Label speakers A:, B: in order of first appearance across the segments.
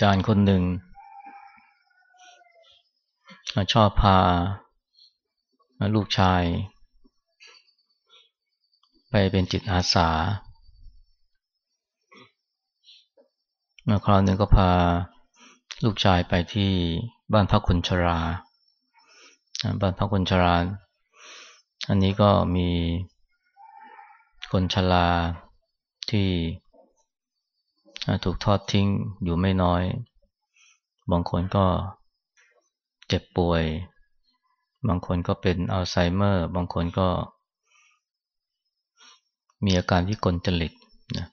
A: อาจารย์คนหนึ่ง ชอบพาลูกชาย ไปเป็นจิตอาสาคราวหนึ่งก็พาลูกชายไปที่บ้านพักคนชรา บ้านพักคนชรา อันนี้ก็มีคนชราที่ ถูกทอดทิ้งอยู่ไม่น้อย บางคนก็เจ็บป่วย บางคนก็เป็นอัลไซเมอร์ บางคนก็ มีอาการที่กลจริตนะ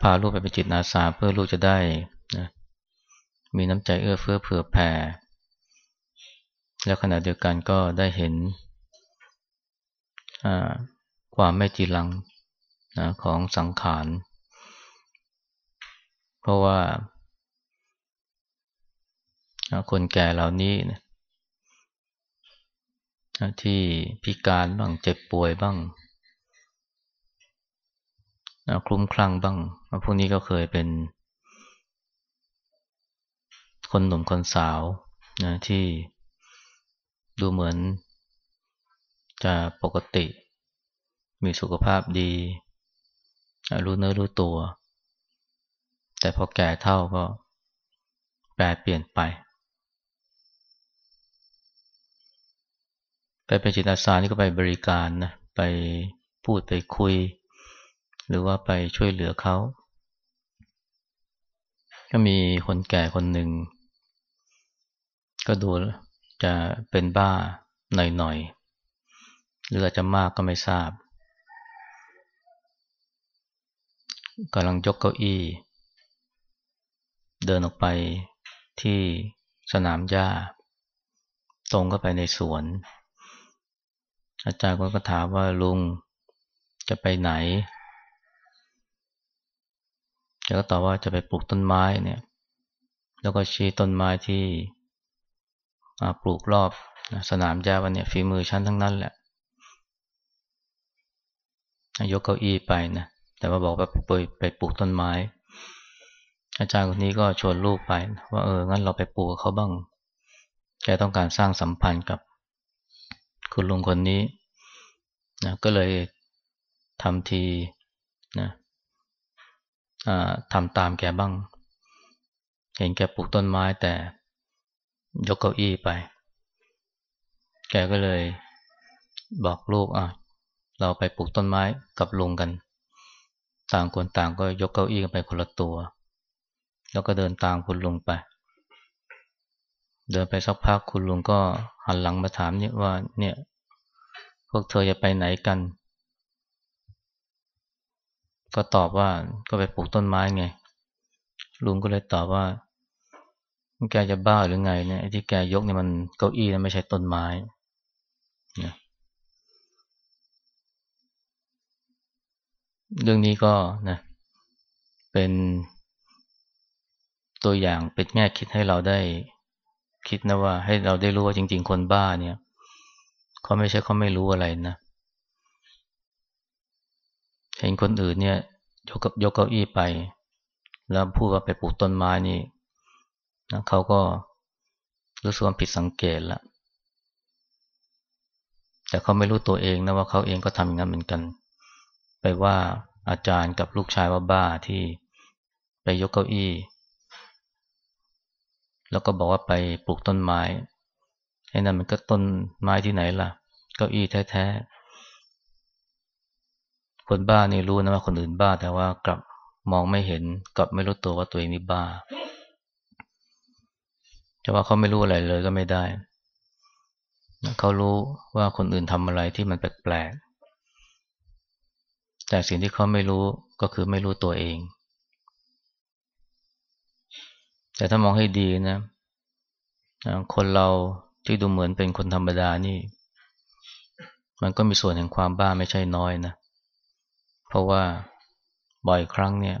A: พาลูกไปเป็นจิตอาสาเพื่อลูกจะได้นะมีน้ำใจเอื้อเฟื้อเผื่อแผ่ แล้วขณะเดียวกันก็ได้เห็นความไม่จีรัง นะของสังขาร เพราะว่าคนแก่เหล่านี้นะที่พิการบ้างเจ็บป่วยบ้างคลุ้มคลั่งบ้าง พวกนี้ก็เคยเป็น คนหนุ่มคนสาวนะที่ดูเหมือนจะปกติ มีสุขภาพดี รู้เนื้อรู้ตัว แต่พอแก่เท่าก็แปรเปลี่ยนไป ไปเป็นจิตอาสานี่ก็ไปบริการนะ ไปพูดไปคุย หรือว่าไปช่วยเหลือเขา ก็มีคนแก่คนหนึ่ง ก็ดูจะเป็นบ้าหน่อยๆหรืออาจจะมากก็ไม่ทราบ กำลังยกเก้าอี้ เดินออกไปที่สนามหญ้า ตรงเข้าไปในสวน อาจารย์ก็ถามว่าลุงจะไปไหนแกก็ตอบว่าจะไปปลูกต้นไม้เนี่ย แล้วก็ชี้ต้นไม้ที่ปลูกรอบสนามหญ้าวันเนี่ยฝีมือชั้นทั้งนั้นแหละยกเก้าอี้ไปนะ แต่ว่าบอกว่าไปไปปลูกต้นไม้ อาจารย์คนนี้ก็ชวนลูกไป ว่าเอองั้นเราไปปลูกเขาบ้างแกต้องการสร้างสัมพันธ์กับ คุณลุงคนนี้นะก็เลยทำทีนะทำตามแกบ้าง เห็นแกปลูกต้นไม้แต่ยกเก้าอี้ไป แกก็เลยบอกลูกอะ เราไปปลูกต้นไม้กับลุงกัน ต่างคนต่างก็ยกเก้าอี้กันไปคนละตัว แล้วก็เดินตามคุณลุงไป เดินไปสักพักคุณลุงก็หันหลังมาถามเนี่ยว่า เนี่ย พวกเธอจะไปไหนกัน ก็ตอบว่าก็ไปปลูกต้นไม้ไง ลุงก็เลยตอบว่า แกจะบ้าหรือไงเนี่ยที่แกยกเนี่ยมันเก้าอี้นะไม่ใช่ต้นไม้นะ เรื่องนี้ก็นะเป็นตัวอย่างเป็นแง่คิดให้เราได้คิดนะว่า ให้เราได้รู้ว่าจริง ๆ คนบ้าเนี่ยเขาไม่ใช่เขาไม่รู้อะไรนะเห็นคนอื่นเนี่ย ยกยกเก้าอี้ไป แล้วพูดว่าไปปลูกต้นไม้นี่นะเขาก็รู้สึกว่าผิดสังเกตล้วแต่เขาไม่รู้ตัวเองนะว่าเขาเองก็ทำอย่างนั้นเหมือนกัน ไปว่าอาจารย์กับลูกชายว่าบ้าที่ไปยกเก้าอี้ แล้วก็บอกว่าไปปลูกต้นไม้ไอ้นั่นมันก็ต้นไม้ที่ไหนล่ะ เก้าอี้แท้ๆ คนบ้านี่รู้นะว่าคนอื่นบ้า แต่ว่ากลับมองไม่เห็นกลับไม่รู้ตัวว่าตัวเองนี่บ้าจะว่าเขาไม่รู้อะไรเลยก็ไม่ได้ เขารู้ว่าคนอื่นทำอะไรที่มันแปลกๆ แต่สิ่งที่เขาไม่รู้ก็คือไม่รู้ตัวเอง แต่ถ้ามองให้ดีนะ คนเราที่ดูเหมือนเป็นคนธรรมดานี่ มันก็มีส่วนแห่งความบ้าไม่ใช่น้อยนะ เพราะว่าบ่อยครั้งเนี่ย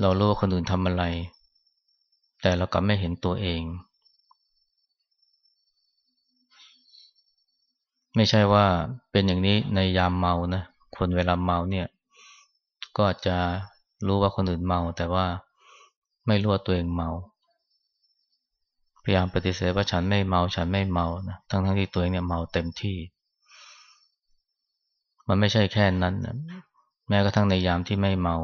A: เรารู้ว่าคนอื่นทำอะไร แต่เรากลับไม่เห็นตัวเอง ไม่ใช่ว่าเป็นอย่างนี้ในยามเมานะ คนเวลาเมาเนี่ย ก็จะรู้ว่าคนอื่นเมา แต่ว่าไม่รู้ว่าตัวเองเมา พยายามปฏิเสธว่าฉันไม่เมา ฉันไม่เมานะทั้งทั้งที่ตัวเองเนี่ยเมาเต็มที่ มันไม่ใช่แค่นั้นนะแม้กระทั่งในยามที่ไม่เมา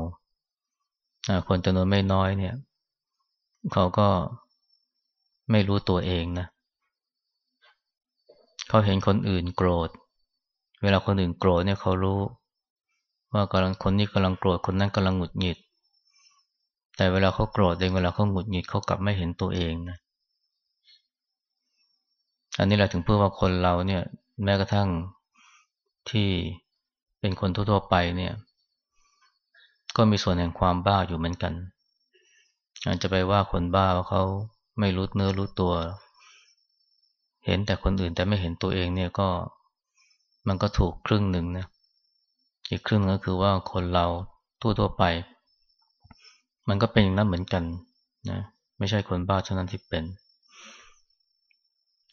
A: คนจำนวนไม่น้อยเนี่ย เขาก็ไม่รู้ตัวเองนะ เขาเห็นคนอื่นโกรธ เวลาคนอื่นโกรธเนี่ยเขารู้ ว่ากำลังคนนี้กำลังโกรธคนนั้นกำลังหงุดหงิด แต่เวลาเขาโกรธเองเวลาเขาหงุดหงิดเขากลับไม่เห็นตัวเองนะอันนี้แหละถึงเพื่อว่าคนเราเนี่ย แม้กระทั่งที่เป็นคนทั่วๆไปเนี่ย ก็มีส่วนแห่งความบ้าอยู่เหมือนกัน อาจจะไปว่าคนบ้าว่าเขาไม่รู้เนื้อรู้ตัว เห็นแต่คนอื่นแต่ไม่เห็นตัวเองเนี่ยก็มันก็ถูกครึ่งหนึ่งนะ อีกครึ่งก็คือว่าคนเราทั่วๆไป มันก็เป็นอย่างนั้นเหมือนกันนะไม่ใช่คนบ้าเท่านั้นที่เป็น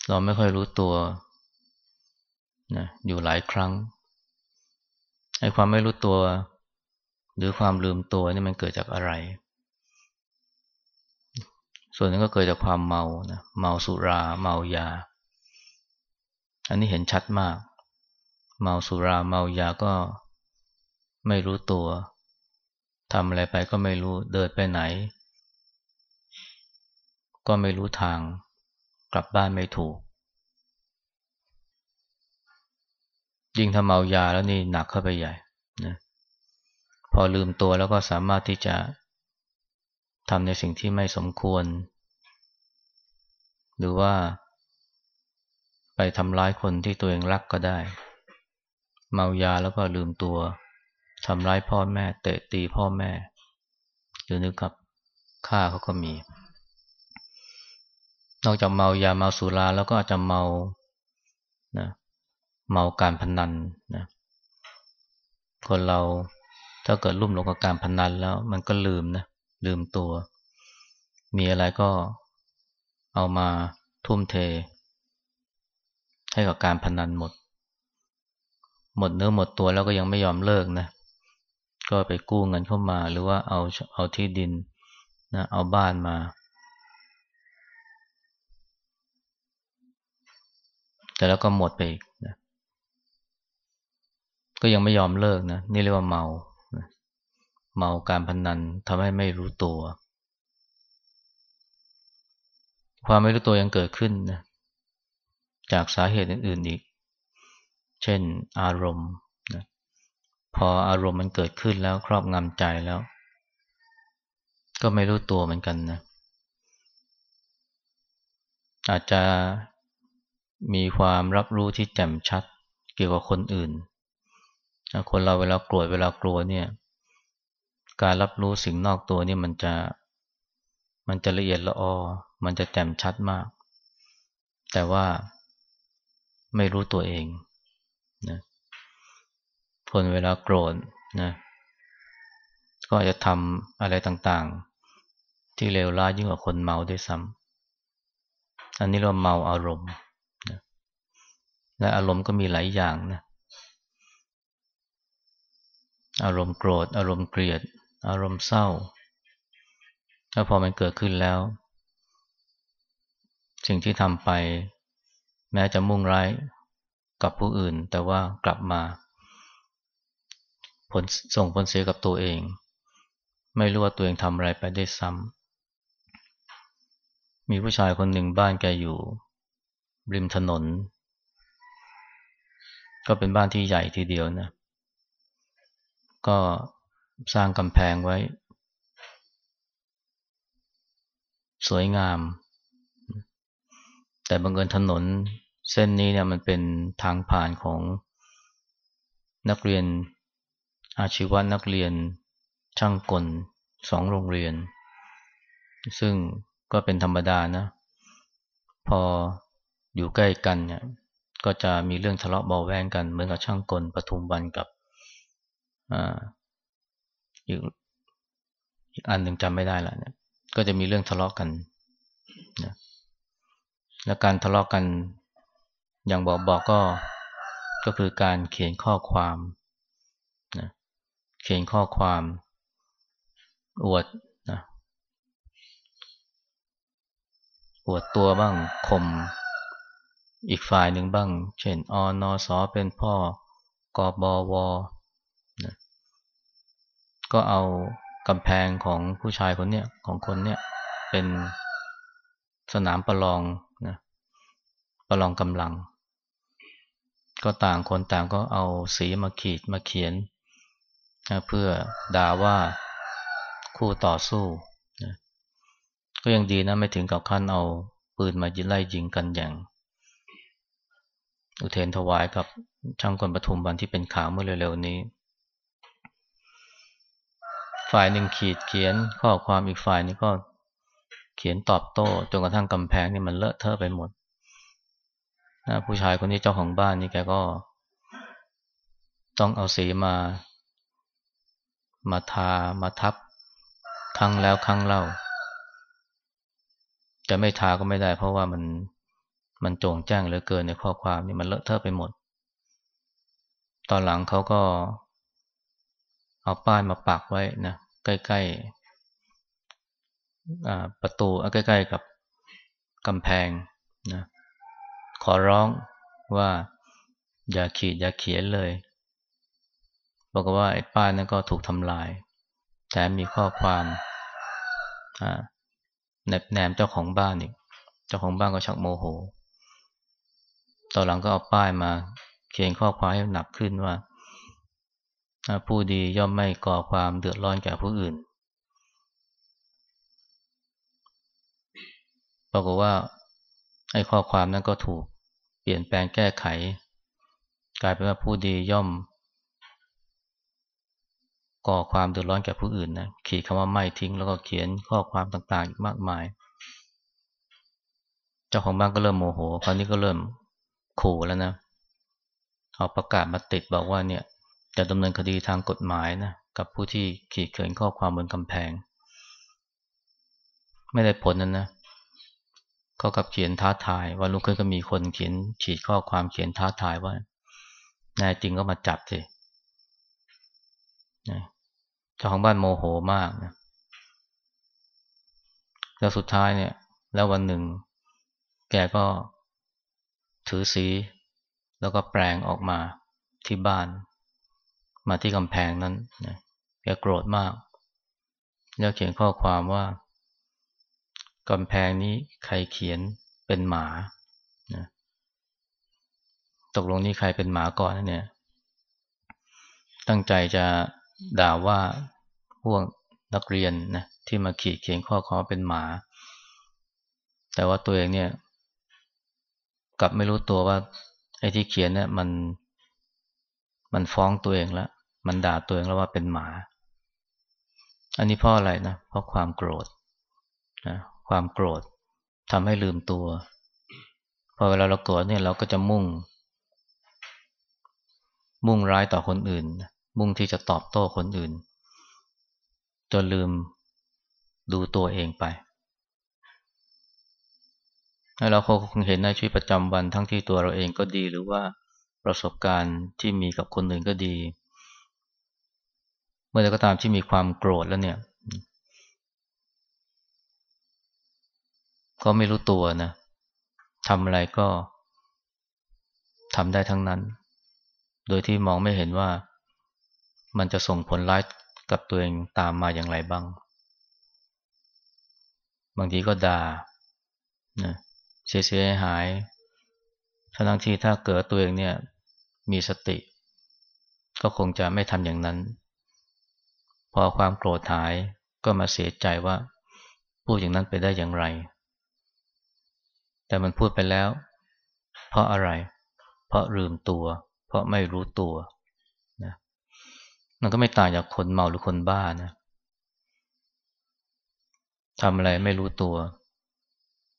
A: เราไม่ค่อยรู้ตัวนะอยู่หลายครั้งไอ้ความไม่รู้ตัว หรือความลืมตัวนี่มันเกิดจากอะไร ส่วนนึงก็เกิดจากความเมานะเมาสุรา เมายา อันนี้เห็นชัดมาก เมาสุราเมายาก็ ไม่รู้ตัวทำอะไรไปก็ไม่รู้เดินไปไหน ก็ไม่รู้ทาง กลับบ้านไม่ถูก ยิ่งถ้าเมายาแล้วนี่หนักเข้าไปใหญ่นะพอลืมตัวแล้วก็สามารถที่จะทำในสิ่งที่ไม่สมควร หรือว่า ไปทำร้ายคนที่ตัวเองรักก็ได้ เมายาแล้วก็ลืมตัว ทำร้ายพ่อแม่ เตะตีพ่อแม่ หรือนึกกับฆ่าเขาก็มี นอกจากเมายาเมาสุราแล้วก็อาจจะเมานะเมาการพนันนะคนเราถ้าเกิดลุ่มหลงกับการพนันแล้ว มันก็ลืมนะลืมตัว มีอะไรก็เอามาทุ่มเท ให้กับการพนันหมด หมดเนื้อหมดตัวแล้วก็ยังไม่ยอมเลิกนะ ก็ไปกู้เงินเข้ามา หรือว่าเอาเอาที่ดินนะเอาบ้านมา แต่แล้วก็หมดไปอีกนะก็ยังไม่ยอมเลิกนะนี่เรียกว่าเมาเมาการพนันทำให้ไม่รู้ตัว ความไม่รู้ตัวยังเกิดขึ้นนะจากสาเหตุอื่นๆอีก เช่น อารมณ์ พออารมณ์มันเกิดขึ้นแล้วครอบงำใจแล้ว ก็ไม่รู้ตัวเหมือนกันนะ อาจจะมีความรับรู้ที่แจ่มชัดเกี่ยวกับคนอื่น คนเราเวลาโกรธเวลากลัวเนี่ย การรับรู้สิ่งนอกตัวนี่มันจะ มันจะละเอียดละออ มันจะแจ่มชัดมาก แต่ว่าไม่รู้ตัวเอง คนเวลาโกรธนะก็อาจะทำอะไรต่างๆ ที่เลวร้ายยิ่งกว่าคนเมาด้วยซ้ำอันนี้เราเมาอารมณ์นะและอารมณ์ก็มีหลายอย่างนะอารมณ์โกรธ อารมณ์เกลียด อารมณ์เศร้าแล้วพอมันเกิดขึ้นแล้ว สิ่งที่ทำไป แม้จะมุ่งร้ายกับผู้อื่น แต่ว่ากลับมา ผลส่งผลเสียกับตัวเอง ไม่รู้ว่าตัวเองทำอะไรไปได้ซ้ำมีผู้ชายคนหนึ่งบ้านแกอยู่ ริมถนน ก็เป็นบ้านที่ใหญ่ทีเดียวนะ ก็สร้างกำแพงไว้ สวยงาม แต่บังเอิญถนนเส้นนี้เนี่ยมันเป็นทางผ่านของนักเรียน อาชีวะนักเรียนช่างกลสองโรงเรียน ซึ่งก็เป็นธรรมดานะ พออยู่ใกล้กันเนี่ยก็จะมีเรื่องทะเลาะเบาแวงกันเหมือนกับช่างกลปทุมวันกับอ่าอีกอีกอันหนึ่งจำไม่ได้ละเนี่ยก็จะมีเรื่องทะเลาะกันนะและการทะเลาะกันอย่างบอกบอกก็ก็คือการเขียนข้อความ เขียนข้อความ อวดนะอวดตัวบ้างข่มอีกฝ่ายหนึ่งบ้าง เช่นอนอสอเป็นพ่อกอบอวนะก็เอากำแพงของผู้ชายคนเนี้ยของคนเนี้ยเป็นสนามประลองนะประลองกำลัง ก็ต่างคนต่างก็เอาสีมาขีดมาเขียน เพื่อด่าว่าคู่ต่อสู้นะก็ยังดีนะไม่ถึงกับขั้นเอาปืนมายิงไล่ยิงกันอย่าง อุเทนถวายกับช่างกลปทุมวันที่เป็นข่าวเมื่อเร็วๆนี้ ฝ่ายหนึ่งขีดเขียนข้อความอีกฝ่ายนึงก็เขียนตอบโต้จนกระทั่งกำแพงนี่มันเลอะเทอะไปหมดนะผู้ชายคนนี้เจ้าของบ้านนี่แกก็ ต้องเอาสีมา มาทามาทับครั้งแล้วครั้งเล่า จะไม่ทาก็ไม่ได้ เพราะว่ามันมันโจงแจ้งเหลือเกินในข้อความนี่มันเลอะเทอะไปหมด ตอนหลังเขาก็ เอาป้ายมาปักไว้นะใกล้ๆประตูใกล้ๆกับกำแพงนะขอร้องว่าอย่าขีดอย่าเขียนเลย บอกว่าไอ้ป้ายนั้นก็ถูกทำลายแต่มีข้อความแนบแนมเจ้าของบ้านอีก เจ้าของบ้านก็ชักโมโห ต่อหลังก็เอาป้ายมา เขียนข้อความให้หนักขึ้นว่า ผู้ดีย่อมไม่ก่อความเดือดร้อนแก่ผู้อื่นบอกว่าไอ้ข้อความนั้นก็ถูกเปลี่ยนแปลงแก้ไข กลายเป็นว่าผู้ดีย่อม ก่อความเดือดร้อนแก่ผู้อื่นนะขีดคำว่าไม่ทิ้งแล้วก็เขียนข้อความต่างๆอีกมากมาย เจ้าของบ้านก็เริ่มโมโห คราวนี้ก็เริ่มขู่แล้วนะเอาประกาศมาติดบอกว่าเนี่ยจะดำเนินคดีทางกฎหมายนะกับผู้ที่ขีดเขียนข้อความบนกำแพง ไม่ได้ผลนั่นนะเขากับเขียนท้าทายวันรุ่งขึ้นก็มีคนเขียนฉีดข้อความเขียนท้าทายว่านายจริงก็มาจับสิ จ้าของบ้านโมโหมากนะแล้วสุดท้ายเนี่ย แล้ววันหนึ่ง แกก็ถือสี แล้วก็แปลงออกมาที่บ้าน มาที่กำแพงนั้นนะแกโกรธมาก แล้วเขียนข้อความว่ากำแพงนี้ใครเขียนเป็นหมานะตกลงนี้ใครเป็นหมาก่อนเนี่ย ตั้งใจจะด่าว่า พวกนักเรียนนะที่มาขีดเขียนข้อความเป็นหมา แต่ว่าตัวเองเนี่ย กลับไม่รู้ตัวว่าไอ้ที่เขียนเนี่ยมันมันฟ้องตัวเองแล้วมันด่าตัวเองแล้วว่าเป็นหมา อันนี้เพราะอะไรนะเพราะความโกรธนะความโกรธทำให้ลืมตัว พอเวลาเราโกรธเนี่ยเราก็จะมุ่ง มุ่งร้ายต่อคนอื่น มุ่งที่จะตอบโต้คนอื่น จนลืมดูตัวเองไปเราคงเห็นในชีวิตประจำวันทั้งที่ตัวเราเองก็ดีหรือว่าประสบการณ์ที่มีกับคนอื่นก็ดี เมื่อใดก็ตามที่มีความโกรธแล้วเนี่ย ก็ไม่รู้ตัวนะทำอะไรก็ทำได้ทั้งนั้น โดยที่มองไม่เห็นว่ามันจะส่งผลร้าย กับตัวเองตามมาอย่างไรบ้าง บางทีก็ด่านะเสียหายทั้งที่ถ้าเกิดตัวเองเนี่ยมีสติ ก็คงจะไม่ทำอย่างนั้น พอความโกรธหายก็มาเสียใจว่า พูดอย่างนั้นไปได้อย่างไร แต่มันพูดไปแล้ว เพราะอะไร เพราะลืมตัว เพราะไม่รู้ตัว มันก็ไม่ต่างจากคนเมาหรือคนบ้านะทำอะไรไม่รู้ตัว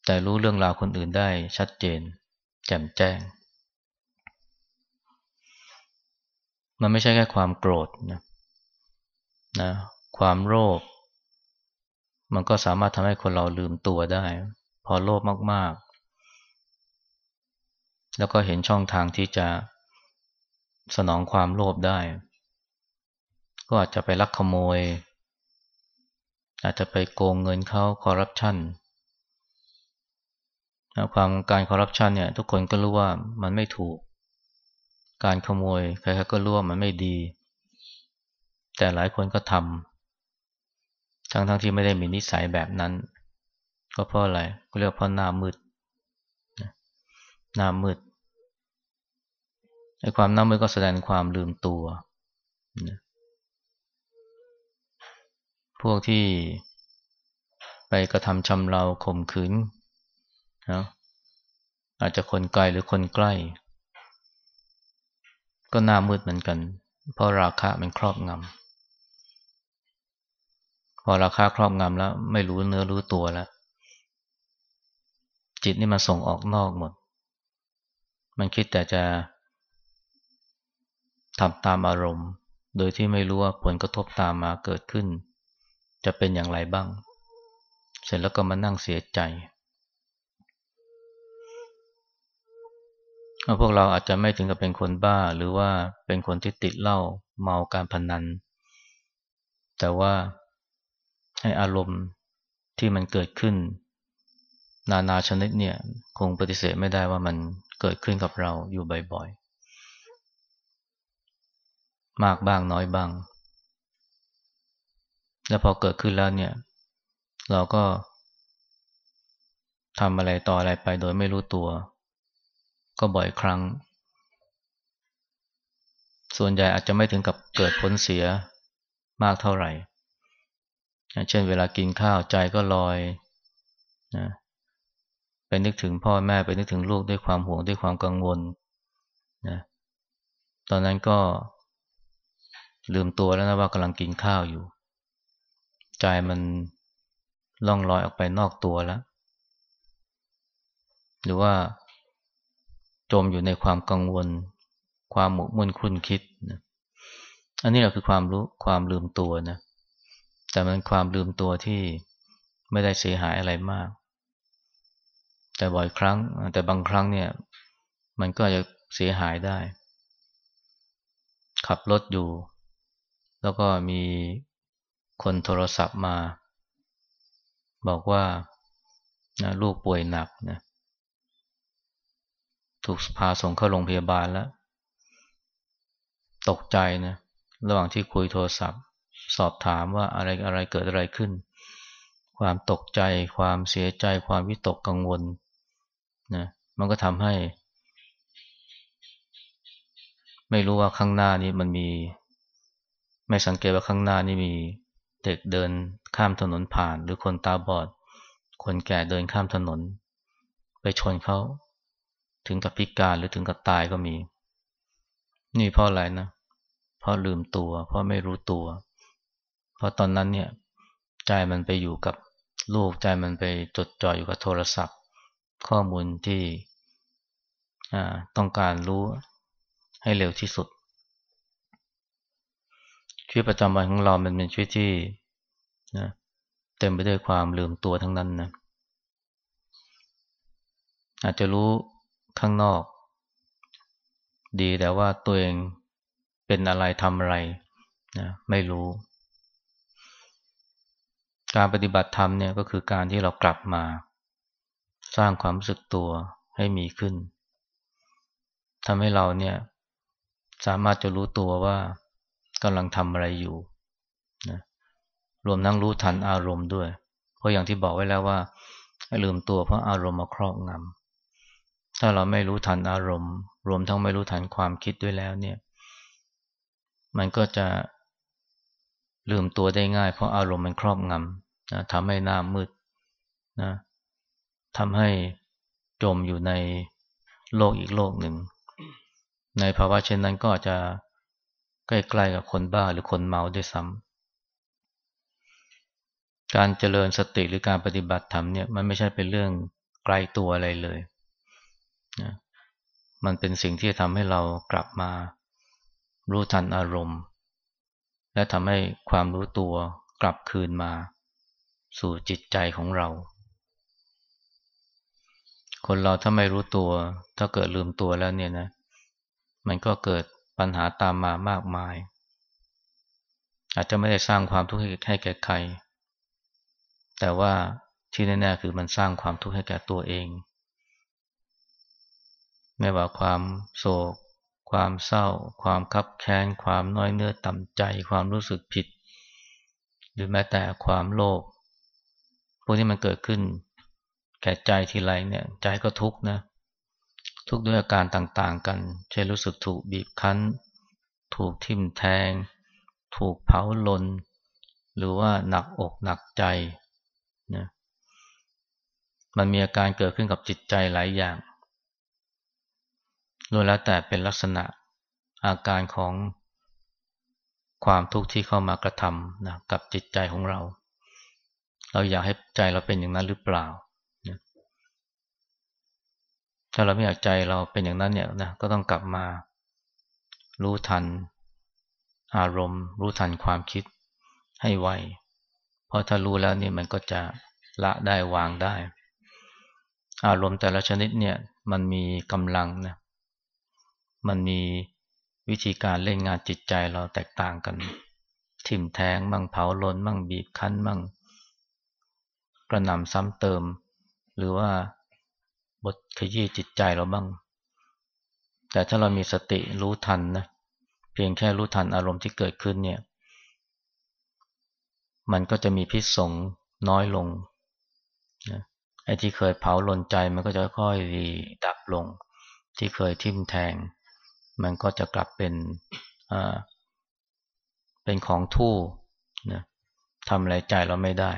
A: แต่รู้เรื่องราวคนอื่นได้ชัดเจน แจ่มแจ้ง มันไม่ใช่แค่ความโกรธนะนะความโลภมันก็สามารถทำให้คนเราลืมตัวได้ พอโลภมาก ๆ แล้วก็เห็นช่องทางที่จะสนองความโลภได้ ก็อาจจะไปลักขโมย อาจจะไปโกงเงินเขาคอร์รัปชันความการคอร์รัปชันเนี่ยทุกคนก็รู้ว่ามันไม่ถูก การขโมยใครๆก็รู้ว่ามันไม่ดี แต่หลายคนก็ทำทั้งๆทที่ไม่ได้มีนิสัยแบบนั้น ก็เพราะอะไรก็เรียกเพราะหน้ามืดหน้ามืดไอ้ความหน้ามืดก็แสดงความลืมตัว พวกที่ไปกระทำชำเราข่มขืนนะอาจจะคนไกลหรือคนใกล้ ก็หน้ามืดเหมือนกัน เพราะราคะมันครอบงำพอราคาครอบงำแล้ว ไม่รู้เนื้อรู้ตัวแล้ว จิตนี่มันส่งออกนอกหมด มันคิดแต่จะทำตามอารมณ์ โดยที่ไม่รู้ว่าผลกระทบตามมาเกิดขึ้น จะเป็นอย่างไรบ้าง เสร็จแล้วก็มานั่งเสียใจพวกเราอาจจะไม่ถึงกับเป็นคนบ้าหรือว่าเป็นคนที่ติดเหล้าเมาการพนัน แต่ว่าให้อารมณ์ที่มันเกิดขึ้น นานาชนิดเนี่ยคงปฏิเสธไม่ได้ว่ามันเกิดขึ้นกับเราอยู่บ่อยๆ มากบ้างน้อยบ้าง แล้วพอเกิดขึ้นแล้วเนี่ย เราก็ทำอะไรต่ออะไรไปโดยไม่รู้ตัว ก็บ่อยครั้ง ส่วนใหญ่อาจจะไม่ถึงกับเกิดผลเสียมากเท่าไหร่ เช่นเวลากินข้าวใจก็ลอยนะไปนึกถึงพ่อแม่ไปนึกถึงลูกด้วยความห่วงด้วยความกังวลนะตอนนั้นก็ลืมตัวแล้วนะว่ากำลังกินข้าวอยู่ ใจมันล่องลอยออกไปนอกตัวแล้ว หรือว่าจมอยู่ในความกังวล ความหมกมุ่นคุ้นคิดนะอันนี้แหละคือความรู้ความลืมตัวนะแต่มันความลืมตัวที่ไม่ได้เสียหายอะไรมาก แต่บ่อยครั้ง แต่บางครั้งเนี่ย มันก็จะเสียหายได้ ขับรถอยู่ แล้วก็มี คนโทรศัพท์มา บอกว่านะลูกป่วยหนักนะถูกพาส่งเข้าโรงพยาบาลแล้ว ตกใจนะระหว่างที่คุยโทรศัพท์ สอบถามว่าอะไรอะไรเกิดอะไรขึ้น ความตกใจ ความเสียใจ ความวิตกกังวลนะมันก็ทำให้ ไม่รู้ว่าข้างหน้านี้มันมี ไม่สังเกตว่าข้างหน้านี่มี เด็กเดินข้ามถนนผ่าน หรือคนตาบอด คนแก่เดินข้ามถนน ไปชนเขาถึงกับพิการหรือถึงกับตายก็มี นี่เพราะอะไรนะเพราะลืมตัว เพราะไม่รู้ตัว เพราะตอนนั้นเนี่ยใจมันไปอยู่กับลูกใจมันไปจดจ่ออยู่กับโทรศัพท์ ข้อมูลที่ต้องการรู้ให้เร็วที่สุด ชีวิตประจำวันของเรามันเป็นชีวิตที่นะเต็มไปด้วยความลืมตัวทั้งนั้นนะอาจจะรู้ข้างนอก ดีแต่ว่าตัวเองเป็นอะไรทำอะไรนะไม่รู้ การปฏิบัติธรรมเนี่ยก็คือการที่เรากลับมา สร้างความรู้สึกตัวให้มีขึ้นทำให้เราเนี่ยสามารถจะรู้ตัวว่า กำลังทำอะไรอยู่นะรวมทั้งรู้ทันอารมณ์ด้วย เพราะอย่างที่บอกไว้แล้วว่าให้ลืมตัวเพราะอารมณ์มาครอบงำถ้าเราไม่รู้ทันอารมณ์ รวมทั้งไม่รู้ทันความคิดด้วยแล้วเนี่ย มันก็จะลืมตัวได้ง่าย เพราะอารมณ์มันครอบงำนะทำให้หน้ามืดนะทำให้จมอยู่ในโลกอีกโลกหนึ่ง ในภาวะเช่นนั้นก็อาจจะ ใกล้ๆกับคนบ้าหรือคนเมาด้วยซ้ำการเจริญสติหรือการปฏิบัติธรรมเนี่ยมันไม่ใช่เป็นเรื่องไกลตัวอะไรเลยนะมันเป็นสิ่งที่ทำให้เรากลับมารู้ทันอารมณ์ และทำให้ความรู้ตัวกลับคืนมา สู่จิตใจของเรา คนเราถ้าไม่รู้ตัว ถ้าเกิดลืมตัวแล้วเนี่ยนะ มันก็เกิด ปัญหาตามมามากมาย อาจจะไม่ได้สร้างความทุกข์ให้แก่ใคร แต่ว่าที่แน่ๆคือมันสร้างความทุกข์ให้แก่ตัวเอง ไม่ว่าความโศก ความเศร้า ความคับแค้น ความน้อยเนื้อต่ำใจ ความรู้สึกผิด หรือแม้แต่ความโลภพวกนี้มันเกิดขึ้น แก่ใจทีไรเนี่ย ใจก็ทุกข์นะ ทุกข์ด้วยอาการต่างๆ กัน เช่นรู้สึกถูกบีบคั้น ถูกทิ่มแทง ถูกเผาลน หรือว่าหนักอกหนักใจนะมันมีอาการเกิดขึ้นกับจิตใจหลายอย่างล้วนแล้วแต่เป็นลักษณะอาการของความทุกข์ที่เข้ามากระทำนะกับจิตใจของเรา เราอยากให้ใจเราเป็นอย่างนั้นหรือเปล่า ถ้าเราไม่อยากใจเราเป็นอย่างนั้นเนี่ยนะก็ต้องกลับมา รู้ทัน อารมณ์ รู้ทันความคิดให้ไวเพราะถ้ารู้แล้วนี่มันก็จะละได้วางได้ อารมณ์แต่ละชนิดเนี่ยมันมีกำลังนะมันมีวิธีการเล่นงานจิตใจเราแตกต่างกัน ทิ่มแทงมั่งเผาลนมั่งบีบคั้นมั่งกระหน่ำซ้ำเติม หรือว่า บทขยี้จิตใจเราบ้าง แต่ถ้าเรามีสติรู้ทันนะเพียงแค่รู้ทันอารมณ์ที่เกิดขึ้นเนี่ย มันก็จะมีพิษสงน้อยลงนะไอ้ที่เคยเผาลนใจมันก็จะค่อยดับลง ที่เคยทิ่มแทง มันก็จะกลับเป็นอ่าเป็นของทู่นะทำอะไรใจเราไม่ได้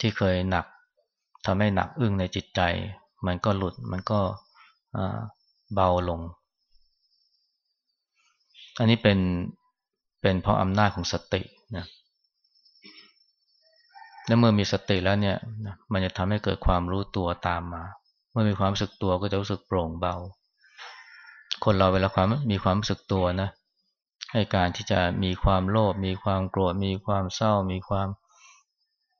A: ที่เคยหนัก ทำให้หนักอึ้งในจิตใจ มันก็หลุดมันก็เบาลง อันนี้เป็นเป็นเพราะอำนาจของสตินะและเมื่อมีสติแล้วเนี่ยมันจะทำให้เกิดความรู้ตัวตามมา เมื่อมีความรู้สึกตัวก็จะรู้สึกโปร่งเบา คนเราเวลาความมีความรู้สึกตัวนะให้การที่จะมีความโลภมีความโกรธมีความเศร้า มีความ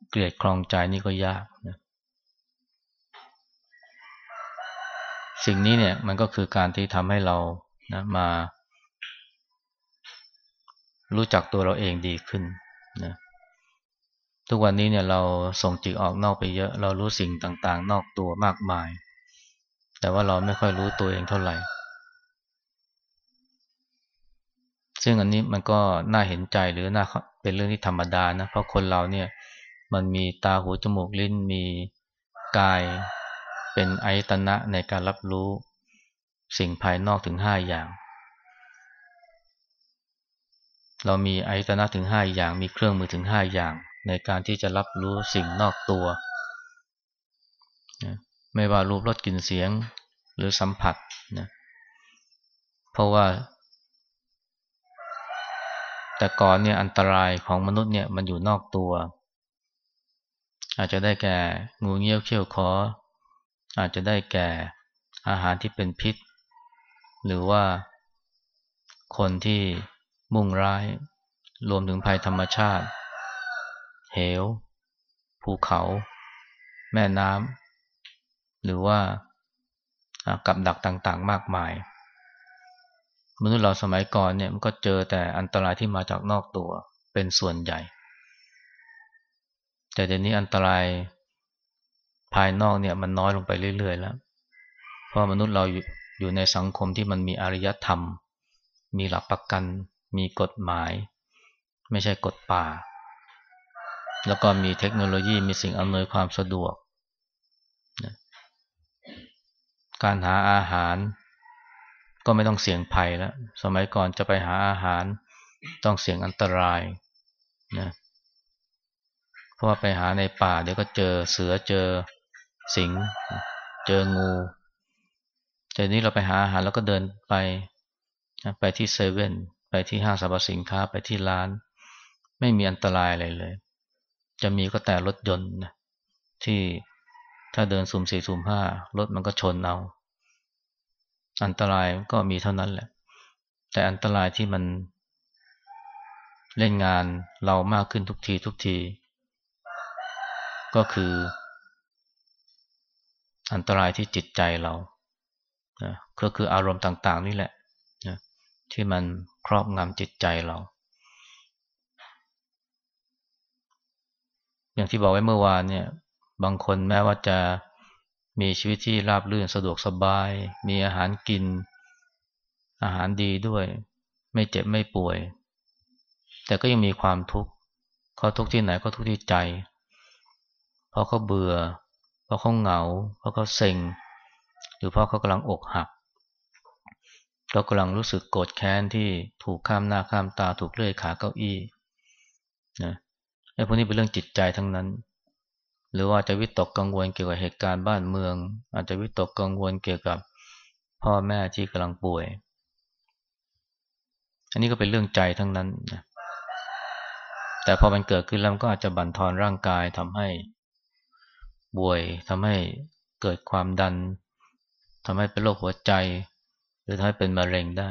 A: เกลียดคลองใจนี่ก็ยากนะ สิ่งนี้เนี่ยมันก็คือการที่ทำให้เรานะมา รู้จักตัวเราเองดีขึ้นนะทุกวันนี้เนี่ยเราส่งจิตออกนอกไปเยอะ เรารู้สิ่งต่างๆ นอกตัวมากมาย แต่ว่าเราไม่ค่อยรู้ตัวเองเท่าไหร่ ซึ่งอันนี้มันก็น่าเห็นใจหรือน่าเป็นเรื่องที่ธรรมดานะเพราะคนเราเนี่ยมันมีตาหูจมูกลิ้นมีกาย เป็นอายตนะในการรับรู้สิ่งภายนอกถึงห้าอย่าง เรามีอายตนะถึงห้าอย่าง มีเครื่องมือถึงห้าอย่าง ในการที่จะรับรู้สิ่งนอกตัว ไม่ว่ารูปรสกลิ่นเสียงหรือสัมผัสนะเพราะว่า แต่ก่อนเนี่ยอันตรายของมนุษย์เนี่ยมันอยู่นอกตัว อาจจะได้แก่งูเงี้ยวเขี้ยวคอ อาจจะได้แก่อาหารที่เป็นพิษ หรือว่าคนที่มุ่งร้าย รวมถึงภัยธรรมชาติ เหว ภูเขา แม่น้ำหรือว่ากับดักต่างๆ มากมาย มนุษย์เราสมัยก่อนเนี่ยมันก็เจอแต่อันตรายที่มาจากนอกตัวเป็นส่วนใหญ่ แต่เดี๋ยวนี้อันตราย ภายนอกเนี่ยมันน้อยลงไปเรื่อยๆแล้ว เพราะมนุษย์เราอยู่ในสังคมที่มันมีอารยธรรม มีหลักประกัน มีกฎหมาย ไม่ใช่กฎป่า แล้วก็มีเทคโนโลยีมีสิ่งอำนวยความสะดวก การหาอาหารก็ไม่ต้องเสี่ยงภัยแล้ว สมัยก่อนจะไปหาอาหารต้องเสี่ยงอันตรายนะ เพราะว่าไปหาในป่าเดี๋ยวก็เจอเสือเจอ สิง เจองู แต่นี้เราไปหาอาหารแล้วก็เดินไป ไปที่เซเว่น ไปที่ห้างสรรพสินค้า ไปที่ร้าน ไม่มีอันตรายอะไรเลย จะมีก็แต่รถยนต์นะที่ถ้าเดินสุ่มสี่สุ่มห้ารถมันก็ชนเอา อันตรายก็มีเท่านั้นแหละ แต่อันตรายที่มันเล่นงานเรามากขึ้นทุกทีทุกที ก็คือ อันตรายที่จิตใจเรานะก็คืออารมณ์ต่าง ๆ นี่แหละนะที่มันครอบงำจิตใจเรา อย่างที่บอกไว้เมื่อวานเนี่ย บางคนแม้ว่าจะมีชีวิตที่ราบรื่นสะดวกสบาย มีอาหารกิน อาหารดีด้วย ไม่เจ็บไม่ป่วย แต่ก็ยังมีความทุกข์เขาทุกข์ที่ไหนก็ทุกข์ที่ใจ เพราะเขาเบื่อ เพราะเขาเหงา เพราะเขาเซ็ง หรือเพราะเขากำลังอกหักเรากำลังรู้สึกโกรธแค้นที่ถูกข้ามหน้าข้ามตาถูกเลื่อยขาเก้าอี้นะไอ้พวกนี้เป็นเรื่องจิตใจทั้งนั้น หรือว่าจะวิตกกังวลเกี่ยวกับเหตุการณ์บ้านเมือง อาจจะวิตกกังวลเกี่ยวกับพ่อแม่ที่กำลังป่วย อันนี้ก็เป็นเรื่องใจทั้งนั้นนะแต่พอมันเกิดขึ้นแล้วก็อาจจะบั่นทอนร่างกายทำให้ ป่วยทำให้เกิดความดันทำให้เป็นโรคหัวใจ หรือทำให้เป็นมะเร็งได้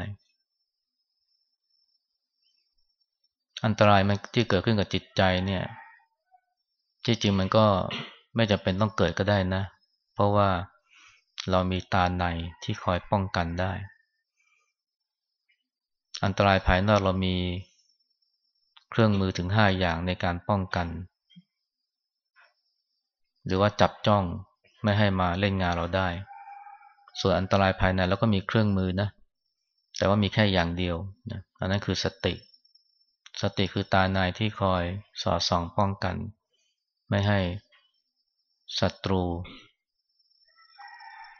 A: อันตรายมันที่เกิดขึ้นกับจิตใจเนี่ยที่จริงมันก็ไม่จำเป็นต้องเกิดก็ได้นะ เพราะว่าเรามีตาในที่คอยป้องกันได้ อันตรายภายนอกเรามีเครื่องมือถึงห้าอย่างในการป้องกัน หรือว่าจับจ้องไม่ให้มาเล่นงานเราได้ ส่วนอันตรายภายในเราก็มีเครื่องมือนะ แต่ว่ามีแค่อย่างเดียวนะอันนั้นคือสติ สติคือตาในที่คอยสอดส่องป้องกัน ไม่ให้ศัตรู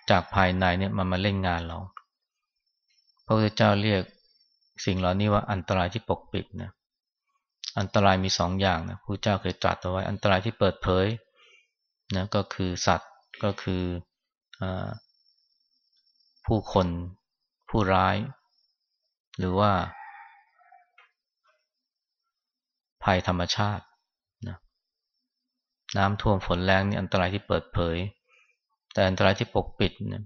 A: จากภายในเนี่ยมันมาเล่นงานเรา พระพุทธเจ้าเรียกสิ่งเหล่านี้ว่าอันตรายที่ปกปิดนะ อันตรายมีสองอย่างนะพระเจ้าเคยตรัสเอาไว้ อันตรายที่เปิดเผย นะก็คือสัตว์ก็คืออผู้คนผู้ร้าย หรือว่าภัยธรรมชาตินะน้ำท่วมฝนแรงนี่อันตรายที่เปิดเผย แต่อันตรายที่ปกปิดนะ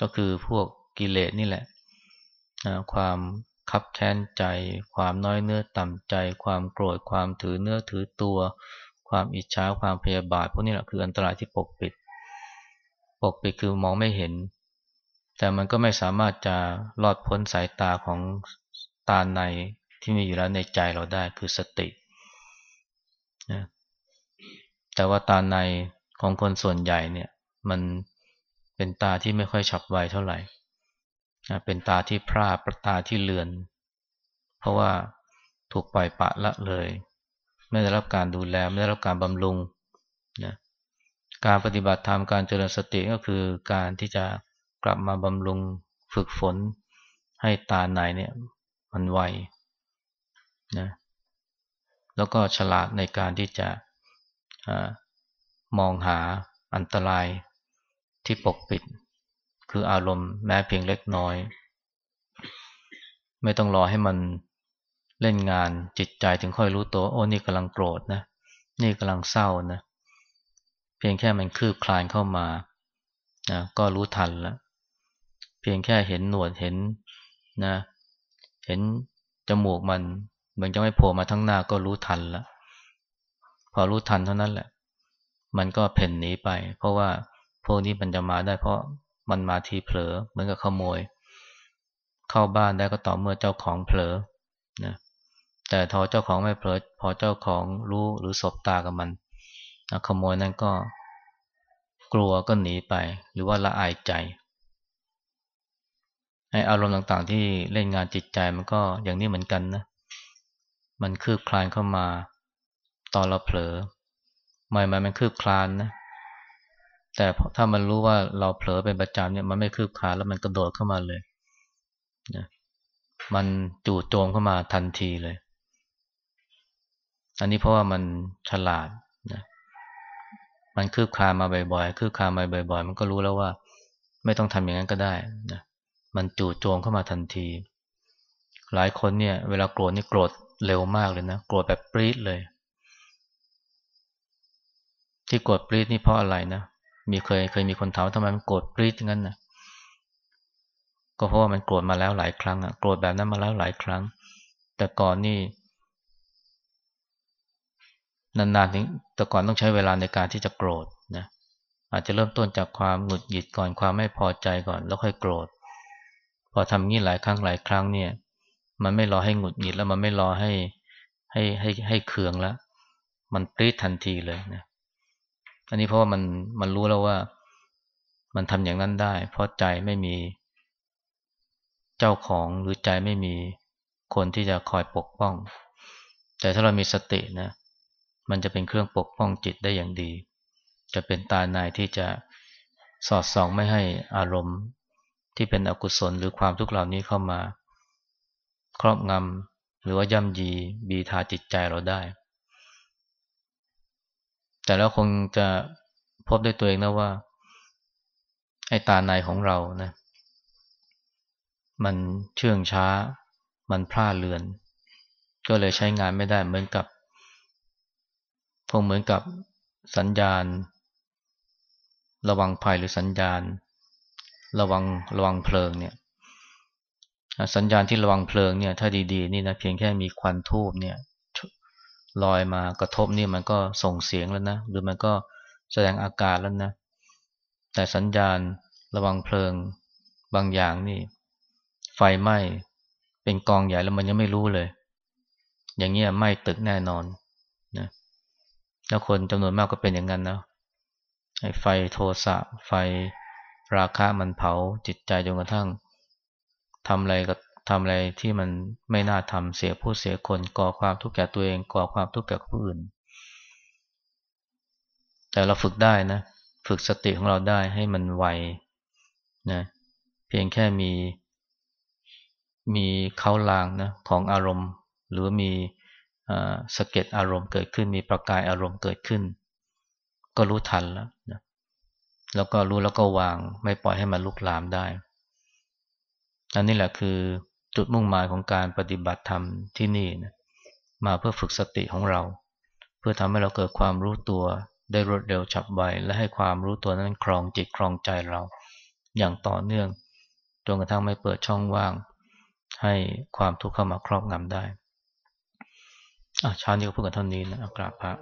A: ก็คือพวกกิเลสนี่แหละนะความคับแค้นใจ ความน้อยเนื้อต่ำใจ ความโกรธความถือเนื้อถือตัว ความอิจฉาความพยาบาทพวกนี้แหละคืออันตรายที่ปกปิด ปกปิดคือมองไม่เห็น แต่มันก็ไม่สามารถจะลอดพ้นสายตาของตาในที่มีอยู่แล้วในใจเราได้คือสตินะแต่ว่าตาในของคนส่วนใหญ่เนี่ย มันเป็นตาที่ไม่ค่อยฉับไวเท่าไหร่นะเป็นตาที่พร่าประตาที่เลือน เพราะว่าถูกปล่อยปะละเลย ไม่ได้รับการดูแลไม่ได้รับการบำรุงนะการปฏิบัติธรรมการเจริญสติก็คือการที่จะกลับมาบำรุงฝึกฝนให้ตาในเนี่ยมันไวนะแล้วก็ฉลาดในการที่จะอมองหาอันตรายที่ปกปิด คืออารมณ์แม้เพียงเล็กน้อย ไม่ต้องรอให้มัน เล่นงานจิตใจถึงค่อยรู้ตัวโอ้นี่กำลังโกรธนะ นี่กำลังเศร้านะ เพียงแค่มันคืบคลานเข้ามานะก็รู้ทันแล้วเพียงแค่เห็นหนวดเห็นนะ เห็นจมูกมันมันจะไม่โผล่มาทั้งหน้าก็รู้ทันแล้วพอรู้ทันเท่านั้นแหละ มันก็เพ่นหนีไป เพราะว่าพวกนี้มันจะมาได้เพราะมันมาทีเผลอเหมือนกับขโมย เข้าบ้านได้ก็ต่อเมื่อเจ้าของเผลอนะ แต่ทอเจ้าของไม่เผลอพอเจ้าของรู้หรือสบตากับมันขโมยนั่นก็กลัวก็หนีไป หรือว่าละอายใจไออารมณ์ต่างๆ ที่เล่นงานจิตใจมันก็อย่างนี้เหมือนกันนะมันคืบคลานเข้ามาตอนเราเผลอใหม่ๆมันคืบคลานนะแต่ถ้ามันรู้ว่าเราเผลอเป็นประจำเนี่ยมันไม่คืบคลานแล้วมันกระโดดเข้ามาเลยนะมันจู่โจมเข้ามาทันทีเลย อันนี้เพราะว่ามันฉลาดนะมันคืบคลานมาบ่อยๆคืบคลานมาบ่อย ๆ มันก็รู้แล้วว่า ไม่ต้องทำอย่างนั้นก็ได้นะมันจู่โจมเข้ามาทันที หลายคนเนี่ย เวลาโกรธนี่โกรธเร็วมากเลยนะโกรธแบบปรี๊ดเลย ที่โกรธปรี๊ดนี่เพราะอะไรนะมีเคยเคยมีคนถามทำไมมันโกรธปรี๊ดงั้นนะก็เพราะว่ามันโกรธมาแล้วหลายครั้งอะโกรธแบบนั้นมาแล้วหลายครั้ง แต่ก่อนนี่ นานๆถึงแต่ก่อนต้องใช้เวลาในการที่จะโกรธนะอาจจะเริ่มต้นจากความหงุดหงิดก่อนความไม่พอใจก่อนแล้วค่อยโกรธ พอทำงี้หลายครั้งหลายครั้งเนี่ย มันไม่รอให้หงุดหงิดแล้วมันไม่รอให้ให้ให้ให้เคืองแล้ว มันปรีดทันทีเลยนะอันนี้เพราะว่ามันมันรู้แล้วว่า มันทำอย่างนั้นได้ เพราะใจไม่มี เจ้าของหรือใจไม่มีคนที่จะคอยปกป้อง แต่ถ้าเรามีสตินะ มันจะเป็นเครื่องปกป้องจิตได้อย่างดี จะเป็นตาในที่จะสอดส่องไม่ให้อารมณ์ที่เป็นอกุศลหรือความทุกข์เหล่านี้เข้ามา ครอบงำหรือว่าย่ำยีบีทาจิตใจเราได้ แต่แล้วคงจะพบด้วยตัวเองนะว่าไอ้ตาในของเรานะมันเชื่องช้า มันพลาดเลือน ก็เลยใช้งานไม่ได้เหมือนกับ คงเหมือนกับสัญญาณ ระวังภัยหรือสัญญาณ ระวังระวังเพลิงเนี่ยสัญญาณที่ระวังเพลิงเนี่ย ถ้าดีๆนี่นะเพียงแค่มีควันทูบเนี่ยลอยมากระทบนี่มันก็ส่งเสียงแล้วนะหรือมันก็แสดงอาการแล้วนะแต่สัญญาณระวังเพลิงบางอย่างนี่ ไฟไหม้เป็นกองใหญ่แล้วมันยังไม่รู้เลย อย่างเงี้ยไหม้ตึกแน่นอน แล้วคนจำนวนมากก็เป็นอย่างนั้นนะไฟโทสะไฟราคะมันเผาจิตใจจนกระทั่งทำอะไรก็ทำอะไรที่มันไม่น่าทำเสียผู้เสียคนก่อความทุกข์แก่ตัวเองก่อความทุกข์แก่ผู้อื่น แต่เราฝึกได้นะ ฝึกสติของเราได้ให้มันไวนะเพียงแค่มีมีเขาลางนะของอารมณ์ หรือมี สะเก็ดอารมณ์เกิดขึ้น มีประกายอารมณ์เกิดขึ้น ก็รู้ทันแล้วนะแล้วก็รู้แล้วก็วางไม่ปล่อยให้มันลุกลามได้อันนี้แหละคือจุดมุ่งหมายของการปฏิบัติธรรมที่นี่นะมาเพื่อฝึกสติของเรา เพื่อทำให้เราเกิดความรู้ตัวได้รวดเร็วฉับไวและให้ความรู้ตัวนั้นครองจิตครองใจเรา อย่างต่อเนื่องจนกระทั่งไม่เปิดช่องว่าง ให้ความทุกข์เข้ามาครอบงำได้ อาชานี้ก็พูดกันเท่านี้นะกราบพระ